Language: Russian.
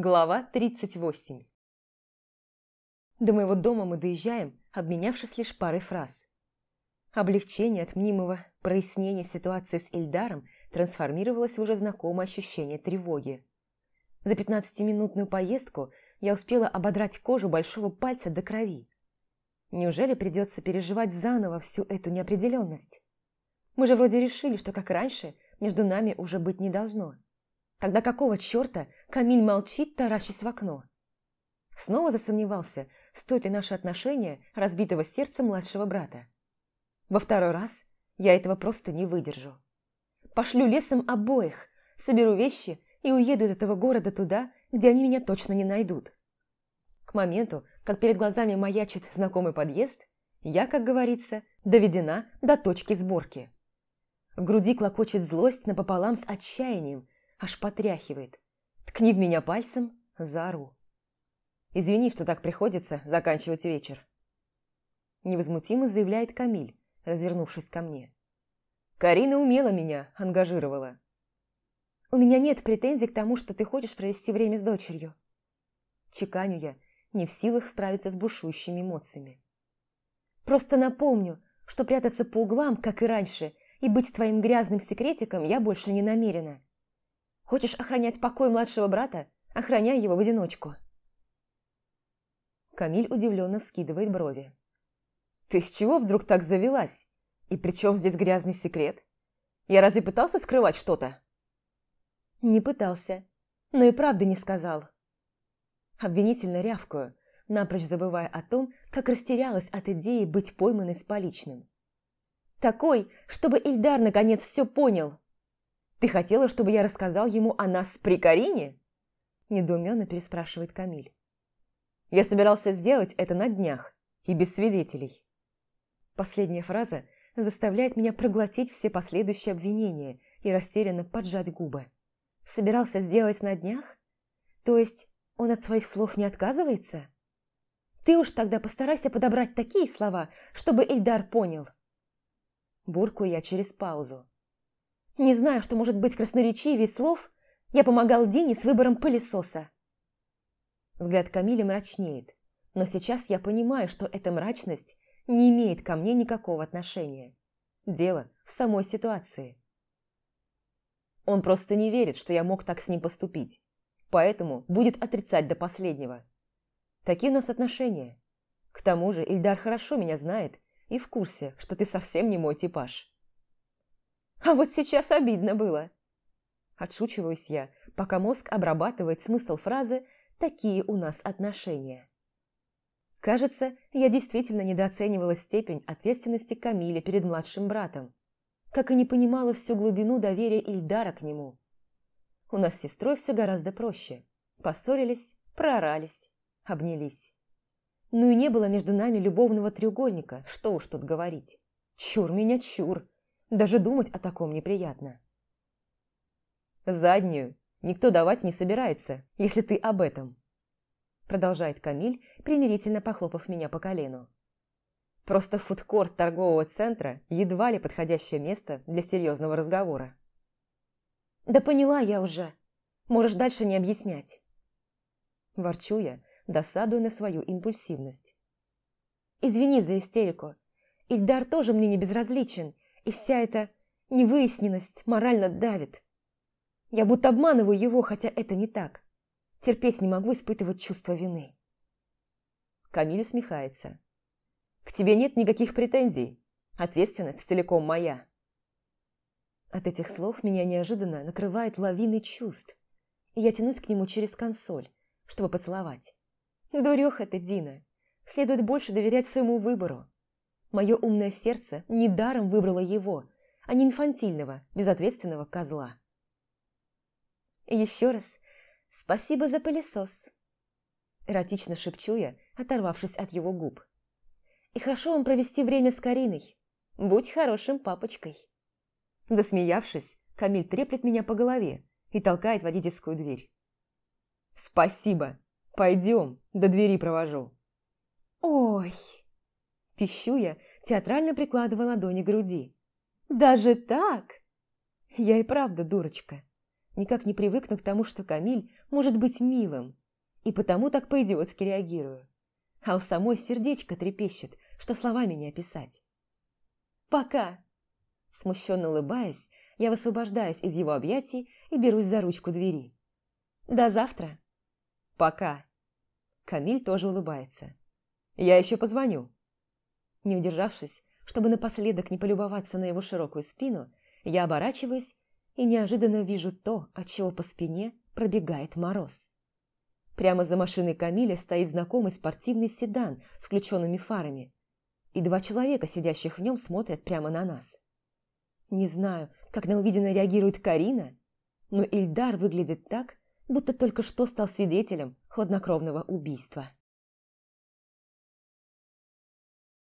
Глава 38 До моего дома мы доезжаем, обменявшись лишь парой фраз. Облегчение от мнимого прояснения ситуации с Ильдаром трансформировалось в уже знакомое ощущение тревоги. За 15-минутную поездку я успела ободрать кожу большого пальца до крови. Неужели придется переживать заново всю эту неопределенность? Мы же вроде решили, что, как раньше, между нами уже быть не должно. Тогда какого черта Камиль молчит, таращась в окно? Снова засомневался, стоит ли наше отношение разбитого сердца младшего брата. Во второй раз я этого просто не выдержу. Пошлю лесом обоих, соберу вещи и уеду из этого города туда, где они меня точно не найдут. К моменту, как перед глазами маячит знакомый подъезд, я, как говорится, доведена до точки сборки. В груди клокочет злость напополам с отчаянием, аж потряхивает. Ткни в меня пальцем, заору. Извини, что так приходится заканчивать вечер. Невозмутимо заявляет Камиль, развернувшись ко мне. Карина умело меня ангажировала. У меня нет претензий к тому, что ты хочешь провести время с дочерью. Чеканю я, не в силах справиться с бушующими эмоциями. Просто напомню, что прятаться по углам, как и раньше, и быть твоим грязным секретиком я больше не намерена. Хочешь охранять покой младшего брата? Охраняй его в одиночку. Камиль удивленно вскидывает брови. Ты с чего вдруг так завелась? И при чем здесь грязный секрет? Я разве пытался скрывать что-то? Не пытался, но и правды не сказал. Обвинительно рявкаю, напрочь забывая о том, как растерялась от идеи быть пойманной с поличным. Такой, чтобы Ильдар наконец все понял. Ты хотела, чтобы я рассказал ему о нас при Карине?» Недоуменно переспрашивает Камиль. «Я собирался сделать это на днях и без свидетелей». Последняя фраза заставляет меня проглотить все последующие обвинения и растерянно поджать губы. «Собирался сделать на днях? То есть он от своих слов не отказывается?» «Ты уж тогда постарайся подобрать такие слова, чтобы Ильдар понял». Бурку я через паузу. Не знаю, что может быть красноречивее слов, я помогал Дине с выбором пылесоса. Взгляд Камиля мрачнеет, но сейчас я понимаю, что эта мрачность не имеет ко мне никакого отношения. Дело в самой ситуации. Он просто не верит, что я мог так с ним поступить, поэтому будет отрицать до последнего. Такие у нас отношения. К тому же Ильдар хорошо меня знает и в курсе, что ты совсем не мой типаж. А вот сейчас обидно было. Отшучиваюсь я, пока мозг обрабатывает смысл фразы «такие у нас отношения». Кажется, я действительно недооценивала степень ответственности Камиля перед младшим братом, как и не понимала всю глубину доверия Ильдара к нему. У нас с сестрой все гораздо проще. Поссорились, проорались, обнялись. Ну и не было между нами любовного треугольника, что уж тут говорить. Чур меня, чур. Даже думать о таком неприятно. «Заднюю никто давать не собирается, если ты об этом», продолжает Камиль, примирительно похлопав меня по колену. «Просто фудкорт торгового центра едва ли подходящее место для серьезного разговора». «Да поняла я уже. Можешь дальше не объяснять». Ворчу я, досадуя на свою импульсивность. «Извини за истерику. Ильдар тоже мне не безразличен, и вся эта невыясненность морально давит. Я будто обманываю его, хотя это не так. Терпеть не могу испытывать чувство вины. Камиль усмехается. «К тебе нет никаких претензий. Ответственность целиком моя». От этих слов меня неожиданно накрывает лавиной чувств, и я тянусь к нему через консоль, чтобы поцеловать. Дуреха ты, Дина. Следует больше доверять своему выбору. Мое умное сердце недаром выбрало его, а не инфантильного, безответственного козла. Еще раз спасибо за пылесос. Эротично шепчу я, оторвавшись от его губ. И хорошо вам провести время с Кариной. Будь хорошим папочкой. Засмеявшись, Камиль треплет меня по голове и толкает водительскую дверь. «Спасибо! Пойдем, до двери провожу». «Ой!» Пищу я, театрально прикладывая ладони к груди. «Даже так?» Я и правда дурочка. Никак не привыкну к тому, что Камиль может быть милым, и потому так по-идиотски реагирую. А у самой сердечко трепещет, что словами не описать. «Пока!» Смущенно улыбаясь, я высвобождаюсь из его объятий и берусь за ручку двери. «До завтра!» «Пока!» Камиль тоже улыбается. «Я еще позвоню!» Не удержавшись, чтобы напоследок не полюбоваться на его широкую спину, я оборачиваюсь и неожиданно вижу то, от чего по спине пробегает мороз. Прямо за машиной Камиля стоит знакомый спортивный седан с включенными фарами, и два человека, сидящих в нем, смотрят прямо на нас. Не знаю, как на увиденное реагирует Карина, но Ильдар выглядит так, будто только что стал свидетелем хладнокровного убийства.